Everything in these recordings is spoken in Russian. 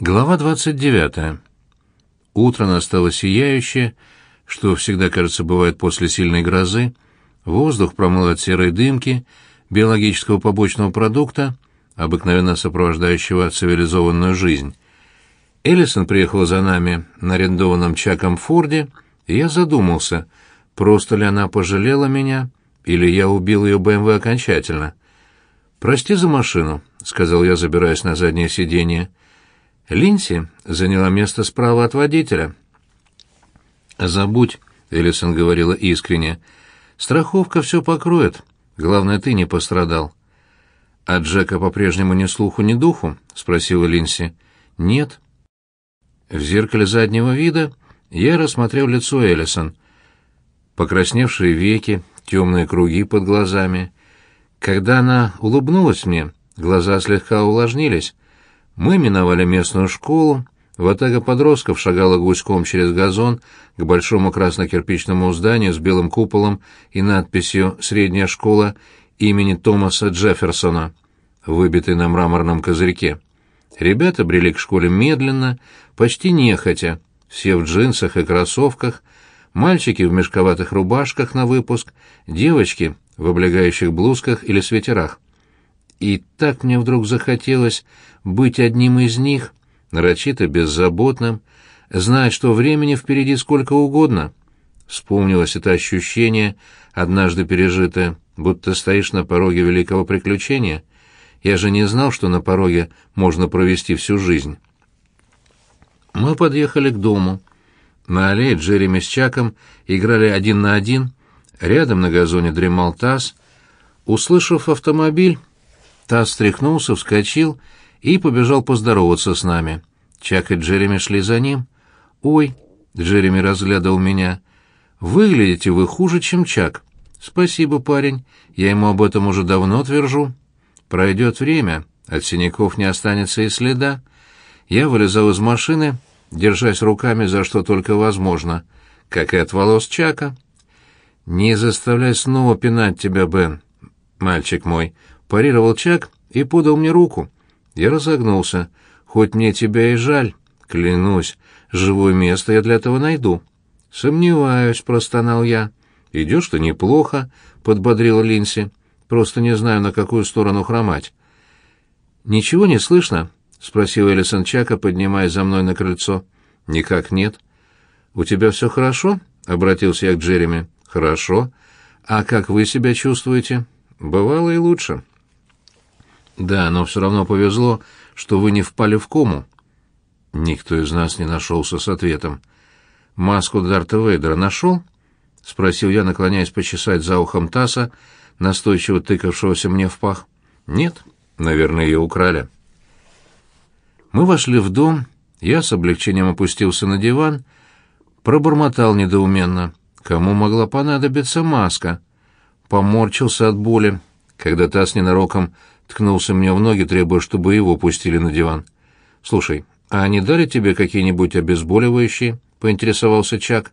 Глава 29. Утро настало сияющее, что всегда, кажется, бывает после сильной грозы. Воздух промыл от серой дымки, биологического побочного продукта, обыкновенно сопровождающего цивилизованную жизнь. Эллисон приехал за нами на арендованном Чаком Форде, и я задумался, просто ли она пожалела меня, или я убил ее БМВ окончательно. «Прости за машину», — сказал я, забираясь на заднее сиденье. Линси заняла место справа от водителя. «Забудь», — Эллисон говорила искренне, — «страховка все покроет. Главное, ты не пострадал». «А Джека по-прежнему ни слуху, ни духу?» — спросила Линси. «Нет». В зеркале заднего вида я рассмотрел лицо Эллисон. Покрасневшие веки, темные круги под глазами. Когда она улыбнулась мне, глаза слегка увлажнились. Мы миновали местную школу, ватага подростков шагала гуськом через газон к большому красно-кирпичному зданию с белым куполом и надписью «Средняя школа имени Томаса Джефферсона», выбитой на мраморном козырьке. Ребята брели к школе медленно, почти нехотя, все в джинсах и кроссовках, мальчики в мешковатых рубашках на выпуск, девочки в облегающих блузках или свитерах. И так мне вдруг захотелось быть одним из них, нарочито беззаботным, знать, что времени впереди сколько угодно. Вспомнилось это ощущение, однажды пережитое, будто стоишь на пороге великого приключения. Я же не знал, что на пороге можно провести всю жизнь. Мы подъехали к дому. На аллее Джереми с Чаком играли один на один, рядом на газоне дремал Тасс. Услышав автомобиль, Тасс встряхнулся, вскочил и побежал поздороваться с нами. Чак и Джереми шли за ним. «Ой», — Джереми разглядывал меня, — «выглядите вы хуже, чем Чак». «Спасибо, парень, я ему об этом уже давно твержу». Пройдет время, от синяков не останется и следа. Я вылезал из машины, держась руками за что только возможно, как и от волос Чака. «Не заставляй снова пинать тебя, Бен, мальчик мой», — парировал Чак и подал мне руку. Я разогнулся. Хоть мне тебя и жаль, клянусь, живое место я для этого найду. Сомневаюсь, простонал я. Идешь ты неплохо, подбодрила Линси. Просто не знаю, на какую сторону хромать. Ничего не слышно? спросил Элисон Чака, поднимаясь за мной на крыльцо. Никак нет. У тебя все хорошо? обратился я к Джереми. Хорошо. А как вы себя чувствуете? Бывало и лучше. Да, но все равно повезло, что вы не впали в кому. Никто из нас не нашелся с ответом. Маску Дарта Вейдера нашел? спросил я, наклоняясь почесать за ухом Таса, настойчиво тыкавшегося мне в пах. Нет, наверное, ее украли. Мы вошли в дом, я с облегчением опустился на диван, пробормотал недоуменно. Кому могла понадобиться маска? Поморчился от боли, когда Тасс ненароком ткнулся мне в ноги, требуя, чтобы его пустили на диван. «Слушай, а они дали тебе какие-нибудь обезболивающие?» — поинтересовался Чак.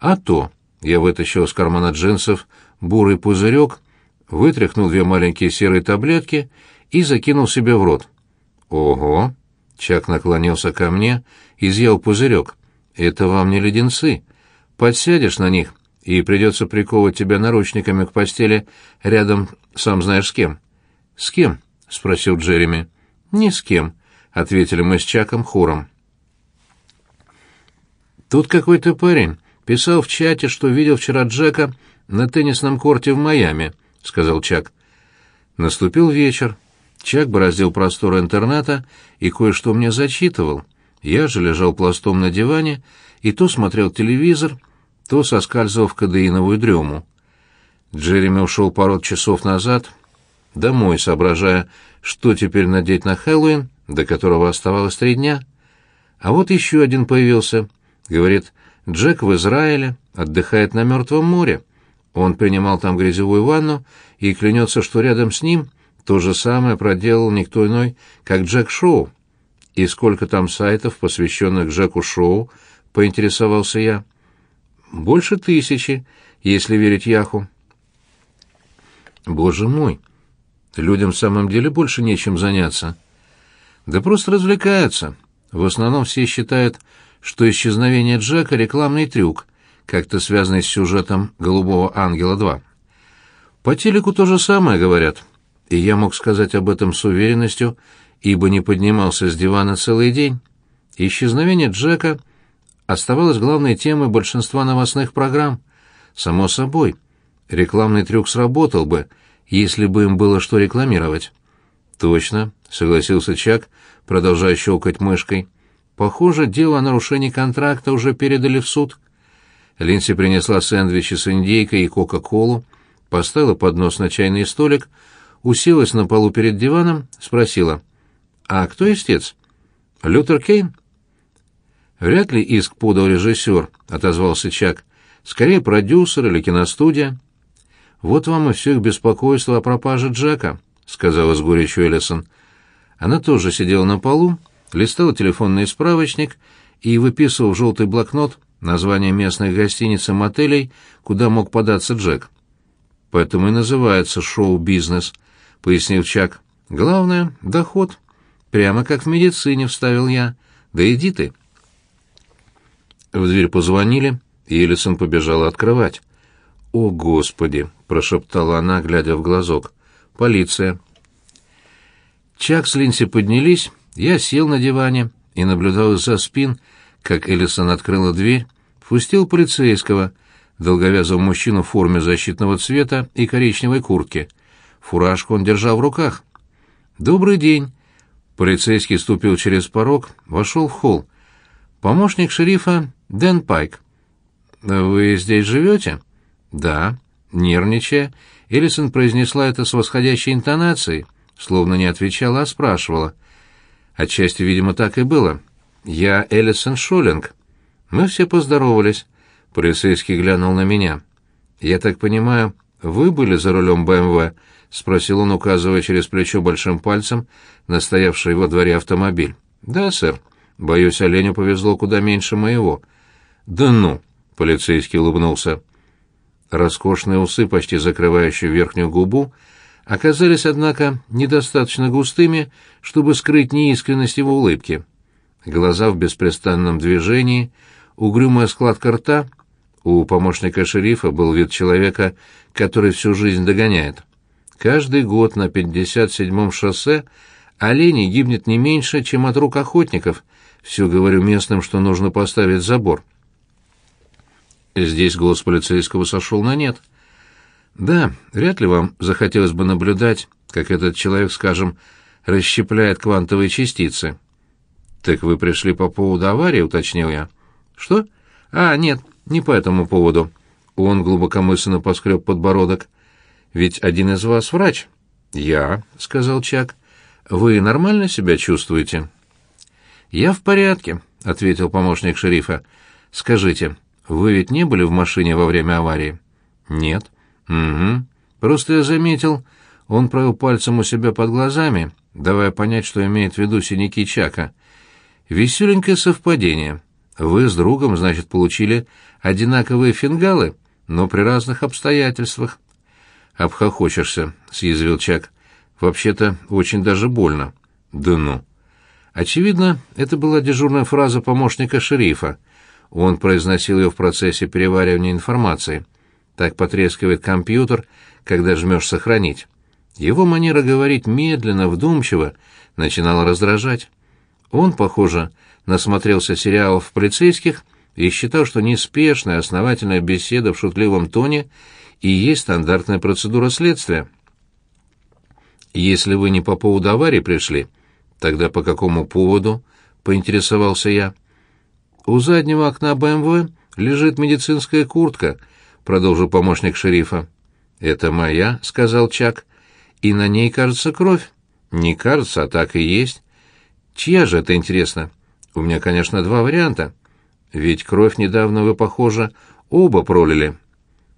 «А то!» — я вытащил из кармана джинсов бурый пузырек, вытряхнул две маленькие серые таблетки и закинул себе в рот. «Ого!» — Чак наклонился ко мне, изъял пузырек. «Это вам не леденцы. Подсядешь на них, и придется приковывать тебя наручниками к постели рядом сам знаешь с кем». «С кем?» — спросил Джереми. «Ни с кем», — ответили мы с Чаком хором. Тут какой-то парень писал в чате, что видел вчера Джека на теннисном корте в Майами, — сказал Чак. Наступил вечер. Чак бороздил просторы интерната и кое-что мне зачитывал. Я же лежал пластом на диване и то смотрел телевизор, то соскальзывал в кадеиновую дрему. Джереми ушел пару часов назад, домой, соображая, что теперь надеть на Хэллоуин, до которого оставалось три дня. А вот еще один появился. Говорит, Джек в Израиле, отдыхает на Мертвом море. Он принимал там грязевую ванну и клянется, что рядом с ним то же самое проделал никто иной, как Джек Шоу. И сколько там сайтов, посвященных Джеку Шоу, поинтересовался я. Больше тысячи, если верить Яху. Боже мой, Людям в самом деле больше нечем заняться. Да просто развлекаются. В основном все считают, что исчезновение Джека — рекламный трюк, как-то связанный с сюжетом «Голубого ангела 2». По телеку то же самое говорят, и я мог сказать об этом с уверенностью, ибо не поднимался с дивана целый день. Исчезновение Джека оставалось главной темой большинства новостных программ. Само собой, рекламный трюк сработал бы, если бы им было что рекламировать. «Точно», — согласился Чак, продолжая щелкать мышкой. «Похоже, дело о нарушении контракта уже передали в суд». Линси принесла сэндвичи с индейкой и кока-колу, поставила поднос на чайный столик, уселась на полу перед диваном, спросила. «А кто истец?» «Лютер Кейн?» «Вряд ли иск подал режиссер», — отозвался Чак. «Скорее продюсер или киностудия». «Вот вам и все их беспокойство о пропаже Джека», — сказала с горечью Эллисон. Она тоже сидела на полу, листала телефонный справочник и выписывала в желтый блокнот название местных гостиниц и мотелей, куда мог податься Джек. «Поэтому и называется шоу-бизнес», — пояснил Чак. «Главное — доход. Прямо как в медицине», — вставил я. «Да иди ты». В дверь позвонили, и Элисон побежала открывать. «О, Господи!» — прошептала она, глядя в глазок. «Полиция». Чак с Линси поднялись, я сел на диване и наблюдал из-за спин, как Элисон открыла дверь, впустил полицейского, долговязого мужчину в форме защитного цвета и коричневой куртке. Фуражку он держал в руках. «Добрый день!» Полицейский ступил через порог, вошел в холл. «Помощник шерифа Дэн Пайк. Вы здесь живете? Да. Нервничая, Эллисон произнесла это с восходящей интонацией, словно не отвечала, а спрашивала. Отчасти, видимо, так и было. Я Эллисон Шоллинг. Мы все поздоровались. Полицейский глянул на меня. Я так понимаю, вы были за рулем БМВ? спросил он, указывая через плечо большим пальцем на стоявший во дворе автомобиль. Да, сэр. Боюсь, оленю повезло куда меньше моего. «Да ну!» — полицейский улыбнулся. Роскошные усы, почти закрывающие верхнюю губу, оказались, однако, недостаточно густыми, чтобы скрыть неискренность его улыбки. Глаза в беспрестанном движении, угрюмая складка рта. У помощника шерифа был вид человека, который всю жизнь догоняет. Каждый год на 57-м шоссе оленей гибнет не меньше, чем от рук охотников. Все говорю местным, что нужно поставить забор. Здесь голос полицейского сошел на нет. Да, вряд ли вам захотелось бы наблюдать, как этот человек, скажем, расщепляет квантовые частицы. Так вы пришли по поводу аварии, уточнил я. Что? А, нет, не по этому поводу. Он глубокомысленно поскреб подбородок. Ведь один из вас врач. Я, сказал Чак. Вы нормально себя чувствуете? Я в порядке, ответил помощник шерифа. Скажите, вы ведь не были в машине во время аварии? Нет. Угу. Просто я заметил, он провел пальцем у себя под глазами, давая понять, что имеет в виду синяки Чака. Веселенькое совпадение. Вы с другом, значит, получили одинаковые фингалы, но при разных обстоятельствах. Обхохочешься, съязвил Чак. Вообще-то очень даже больно. Да ну. Очевидно, это была дежурная фраза помощника шерифа — он произносил ее в процессе переваривания информации. Так потрескивает компьютер, когда жмешь «сохранить». Его манера говорить медленно, вдумчиво начинала раздражать. Он, похоже, насмотрелся сериалов полицейских и считал, что неспешная, основательная беседа в шутливом тоне и есть стандартная процедура следствия. «Если вы не по поводу аварии пришли, тогда по какому поводу?» — поинтересовался я. У заднего окна БМВ лежит медицинская куртка, продолжил помощник шерифа. Это моя, сказал Чак. И на ней, кажется, кровь. Не кажется, а так и есть. Чья же это интересно? У меня, конечно, два варианта. Ведь кровь недавно вы, похоже, оба пролили.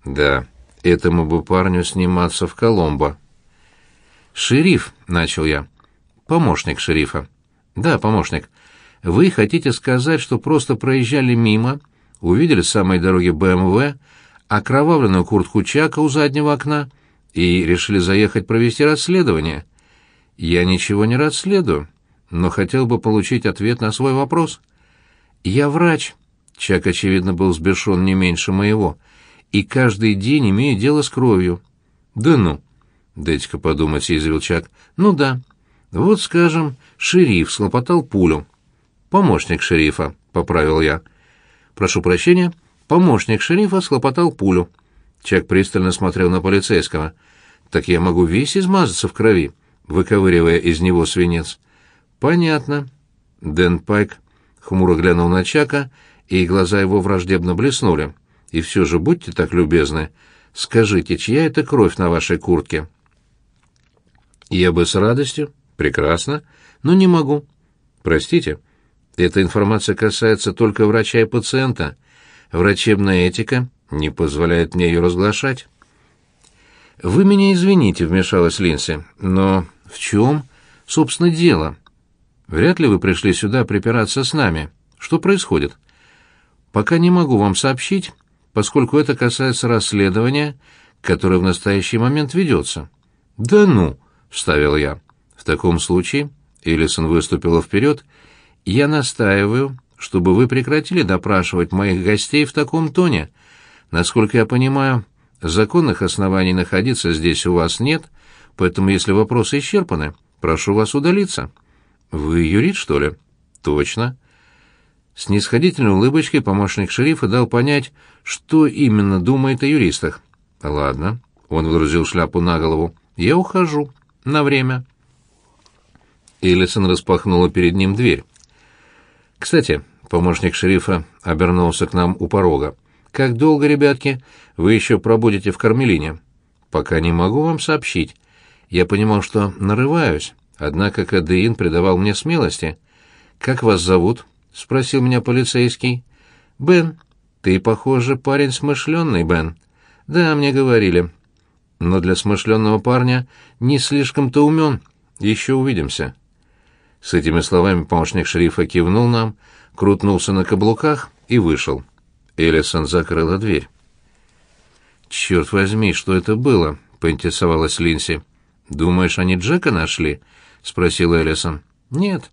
Да, этому бы парню сниматься в Коломбо. Шериф, начал я. Помощник шерифа. Да, помощник. Вы хотите сказать, что просто проезжали мимо, увидели с самой дороги БМВ, окровавленную куртку Чака у заднего окна и решили заехать провести расследование? Я ничего не расследую. но хотел бы получить ответ на свой вопрос. «Я врач», — Чак, очевидно, был сбешен не меньше моего, «и каждый день имею дело с кровью». «Да ну!» — дайте-ка подумать, — изрел Чак. «Ну да. Вот, скажем, шериф слопотал пулю». «Помощник шерифа», — поправил я. «Прошу прощения, помощник шерифа схлопотал пулю». Чак пристально смотрел на полицейского. «Так я могу весь измазаться в крови», выковыривая из него свинец. «Понятно». Дэн Пайк хмуро глянул на Чака, и глаза его враждебно блеснули. «И все же будьте так любезны, скажите, чья это кровь на вашей куртке?» «Я бы с радостью. Прекрасно. Но не могу. Простите, эта информация касается только врача и пациента. Врачебная этика не позволяет мне ее разглашать». «Вы меня извините», — вмешалась Линси, — «но в чем, собственно, дело?» Вряд ли вы пришли сюда припираться с нами. Что происходит? Пока не могу вам сообщить, поскольку это касается расследования, которое в настоящий момент ведется. Да ну, вставил я. В таком случае, Элисон выступила вперед, я настаиваю, чтобы вы прекратили допрашивать моих гостей в таком тоне. Насколько я понимаю, законных оснований находиться здесь у вас нет, поэтому если вопросы исчерпаны, прошу вас удалиться. «Вы юрист, что ли?» «Точно». С нисходительной улыбочкой помощник шерифа дал понять, что именно думает о юристах. «Ладно», — он выдрузил шляпу на голову, — «я ухожу. На время». Эллисон распахнула перед ним дверь. «Кстати», — помощник шерифа обернулся к нам у порога, — «как долго, ребятки, вы еще пробудете в Кармелине?» «Пока не могу вам сообщить. Я понимал, что нарываюсь». Однако Кадеин придавал мне смелости. «Как вас зовут?» — спросил меня полицейский. «Бен. Ты, похоже, парень смышленный, Бен». «Да, мне говорили. Но для смышленного парня не слишком-то умен. Еще увидимся». С этими словами помощник шерифа кивнул нам, крутнулся на каблуках и вышел. Эллисон закрыла дверь. «Черт возьми, что это было?» — поинтересовалась Линси. «Думаешь, они Джека нашли?» — спросил Эллисон. «Нет.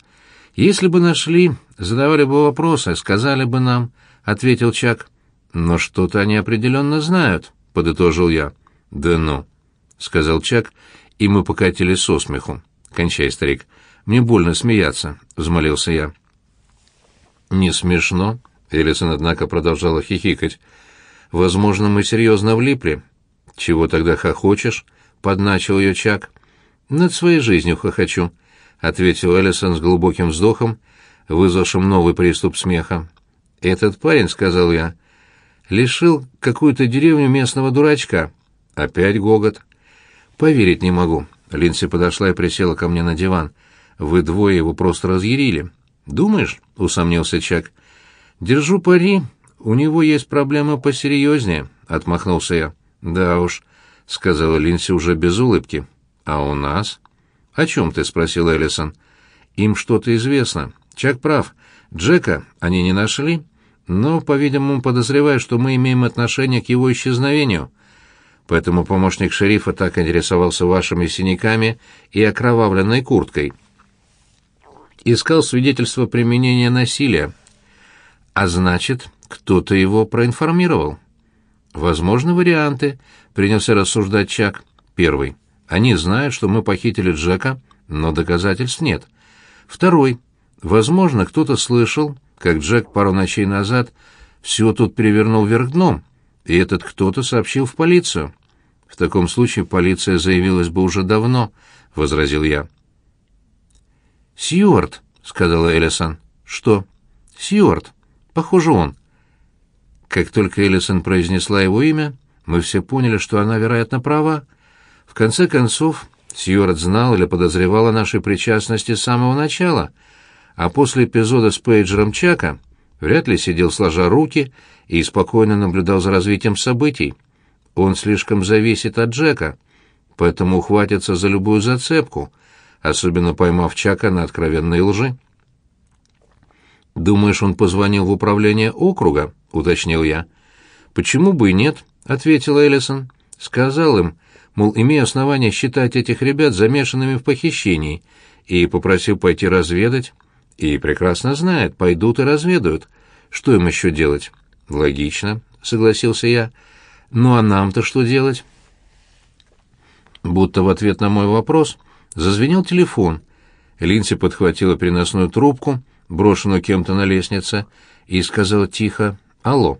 Если бы нашли, задавали бы вопросы, сказали бы нам», — ответил Чак. «Но что-то они определенно знают», — подытожил я. «Да ну», — сказал Чак, и мы покатились со смеху. «Кончай, старик. Мне больно смеяться», — взмолился я. «Не смешно», — Эллисон, однако, продолжала хихикать. «Возможно, мы серьезно влипли». «Чего тогда хохочешь?» — подначил ее Чак. «Над своей жизнью хохочу», — ответил Эллисон с глубоким вздохом, вызвавшим новый приступ смеха. «Этот парень, — сказал я, — лишил какую-то деревню местного дурачка. Опять гогот. Поверить не могу». Линси подошла и присела ко мне на диван. «Вы двое его просто разъярили». «Думаешь?» — усомнился Чак. «Держу пари. У него есть проблема посерьезнее», — отмахнулся я. «Да уж», — сказала Линси уже без улыбки. «А у нас?» «О чем ты?» — спросил Эллисон. «Им что-то известно. Чак прав. Джека они не нашли, но, по-видимому, подозревают, что мы имеем отношение к его исчезновению. Поэтому помощник шерифа так интересовался вашими синяками и окровавленной курткой. Искал свидетельство применения насилия. А значит, кто-то его проинформировал». «Возможны варианты», — принялся рассуждать Чак. «Первый. Они знают, что мы похитили Джека, но доказательств нет. Второй. Возможно, кто-то слышал, как Джек пару ночей назад все тут перевернул вверх дном, и этот кто-то сообщил в полицию. В таком случае полиция заявилась бы уже давно, — возразил я. «Сьюарт», — сказала Эллисон. «Что?» «Сьюарт. Похоже, он». Как только Эллисон произнесла его имя, мы все поняли, что она, вероятно, права, — в конце концов, Сьюарт знал или подозревал о нашей причастности с самого начала, а после эпизода с пейджером Чака вряд ли сидел сложа руки и спокойно наблюдал за развитием событий. Он слишком зависит от Джека, поэтому ухватится за любую зацепку, особенно поймав Чака на откровенной лжи. «Думаешь, он позвонил в управление округа?» — уточнил я. «Почему бы и нет?» — ответил Эллисон. «Сказал им, мол, имею основания считать этих ребят замешанными в похищении, и попросил пойти разведать. И прекрасно знает, пойдут и разведают. Что им еще делать? Логично, согласился я. Ну а нам-то что делать? Будто в ответ на мой вопрос зазвенел телефон. Линси подхватила переносную трубку, брошенную кем-то на лестнице, и сказала тихо «Алло».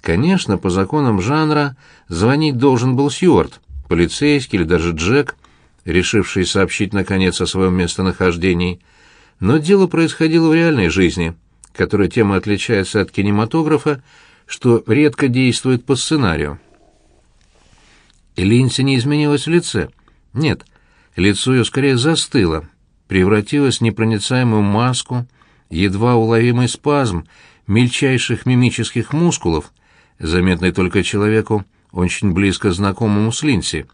Конечно, по законам жанра звонить должен был Сьюарт, полицейский или даже Джек, решивший сообщить наконец о своем местонахождении. Но дело происходило в реальной жизни, которая тем отличается от кинематографа, что редко действует по сценарию. Линси не изменилась в лице. Нет, лицо ее скорее застыло, превратилось в непроницаемую маску, едва уловимый спазм мельчайших мимических мускулов, заметный только человеку, очень близко знакомому с Линси.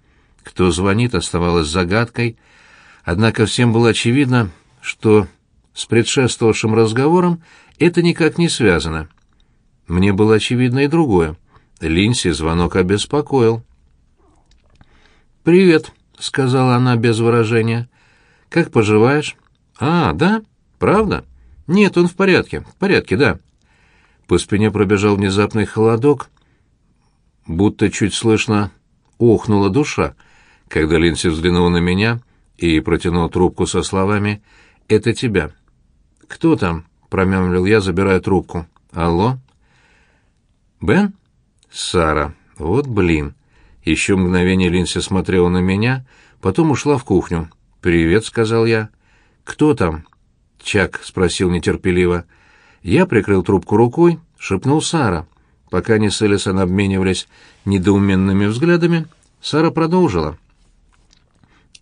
Кто звонит, оставалось загадкой, однако всем было очевидно, что с предшествовавшим разговором это никак не связано. Мне было очевидно и другое. Линси звонок обеспокоил. «Привет», — сказала она без выражения. «Как поживаешь?» «А, да? Правда?» «Нет, он в порядке. В порядке, да». По спине пробежал внезапный холодок, будто чуть слышно охнула душа, когда Линси взглянула на меня и протянула трубку со словами «Это тебя». «Кто там?» — промямлил я, забирая трубку. «Алло?» «Бен?» «Сара. Вот блин». Еще мгновение Линси смотрела на меня, потом ушла в кухню. «Привет», — сказал я. «Кто там?» Чак спросил нетерпеливо. Я прикрыл трубку рукой, шепнул Сара. Пока они с Элисон обменивались недоуменными взглядами, Сара продолжила.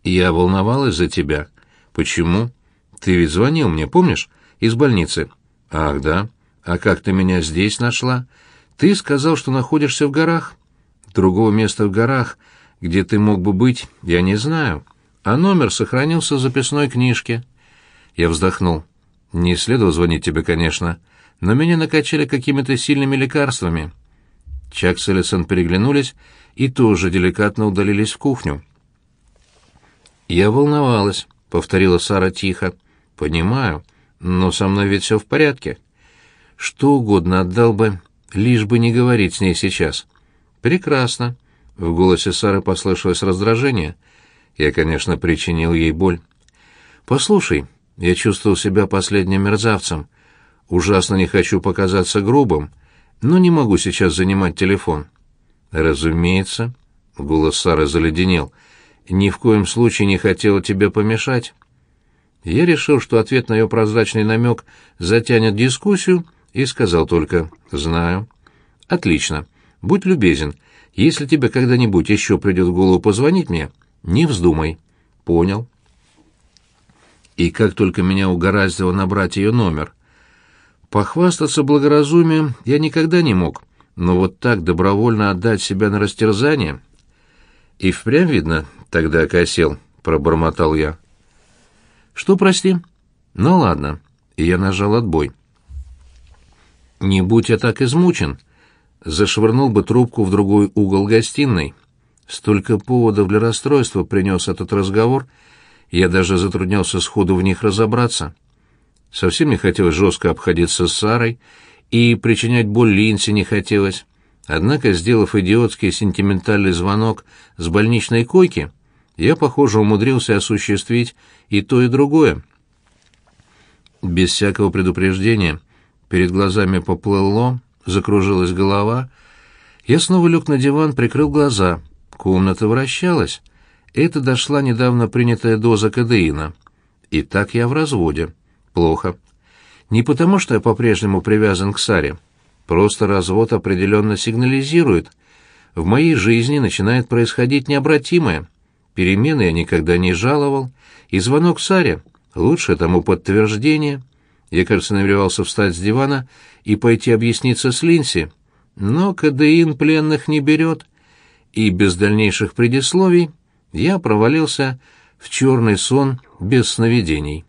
«Я волновалась за тебя. Почему? Ты ведь звонил мне, помнишь? Из больницы». «Ах, да. А как ты меня здесь нашла? Ты сказал, что находишься в горах». Другого места в горах, где ты мог бы быть, я не знаю. А номер сохранился в записной книжке. Я вздохнул. Не следовало звонить тебе, конечно, но меня накачали какими-то сильными лекарствами. Чак с Элисон переглянулись и тоже деликатно удалились в кухню. «Я волновалась», — повторила Сара тихо. «Понимаю, но со мной ведь все в порядке. Что угодно отдал бы, лишь бы не говорить с ней сейчас. «Прекрасно». В голосе Сары послышалось раздражение. Я, конечно, причинил ей боль. «Послушай, я чувствовал себя последним мерзавцем. Ужасно не хочу показаться грубым, но не могу сейчас занимать телефон». «Разумеется», — голос Сары заледенел, — «ни в коем случае не хотела тебе помешать». Я решил, что ответ на ее прозрачный намек затянет дискуссию, и сказал только «знаю». «Отлично. Будь любезен, если тебе когда-нибудь еще придет в голову позвонить мне, не вздумай. Понял. И как только меня угораздило набрать ее номер. Похвастаться благоразумием я никогда не мог, но вот так добровольно отдать себя на растерзание... И впрямь видно, тогда окосел, пробормотал я. Что, прости? Ну ладно. И я нажал отбой. Не будь я так измучен, зашвырнул бы трубку в другой угол гостиной. Столько поводов для расстройства принес этот разговор, я даже затруднялся сходу в них разобраться. Совсем не хотелось жестко обходиться с Сарой, и причинять боль Линси не хотелось. Однако, сделав идиотский сентиментальный звонок с больничной койки, я, похоже, умудрился осуществить и то, и другое. Без всякого предупреждения перед глазами поплыло, закружилась голова. Я снова лег на диван, прикрыл глаза. Комната вращалась. Это дошла недавно принятая доза кадеина. И так я в разводе. Плохо. Не потому, что я по-прежнему привязан к Саре. Просто развод определенно сигнализирует. В моей жизни начинает происходить необратимое. Перемены я никогда не жаловал. И звонок Саре — лучшее тому подтверждение — я, кажется, намеревался встать с дивана и пойти объясниться с Линси, но кадеин пленных не берет, и без дальнейших предисловий я провалился в черный сон без сновидений.